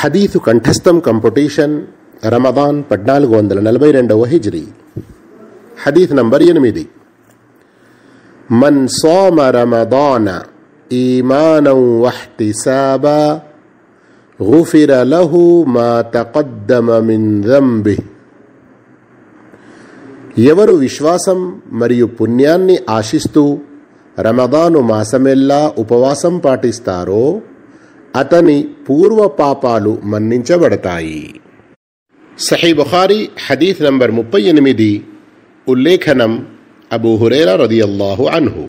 హదీసు కంఠస్థం కంపిటీషన్ రమదాన్ పద్నాలుగు వందల నలభై రెండవ హిజ్రీ హదీస్ నంబర్ ఎనిమిది మన్ సోమ రమదాన ఈమానం వహ్తిసాబా غفر له ما تقدم من ذنبه ఎవరు విశ్వాసం మరియు పుణ్యాన్ని ఆశిస్తూ రమదాను మాసమెల్లా ఉపవాసం పాటిస్తారో అతని పూర్వ పాపాలు మన్నించబడతాయి. సహీ బుఖారి హదీఫ్ నంబర్ ముప్పై ఎనిమిది ఉల్లేఖనం అబూ హురేరా రదియల్లాహు అన్హు.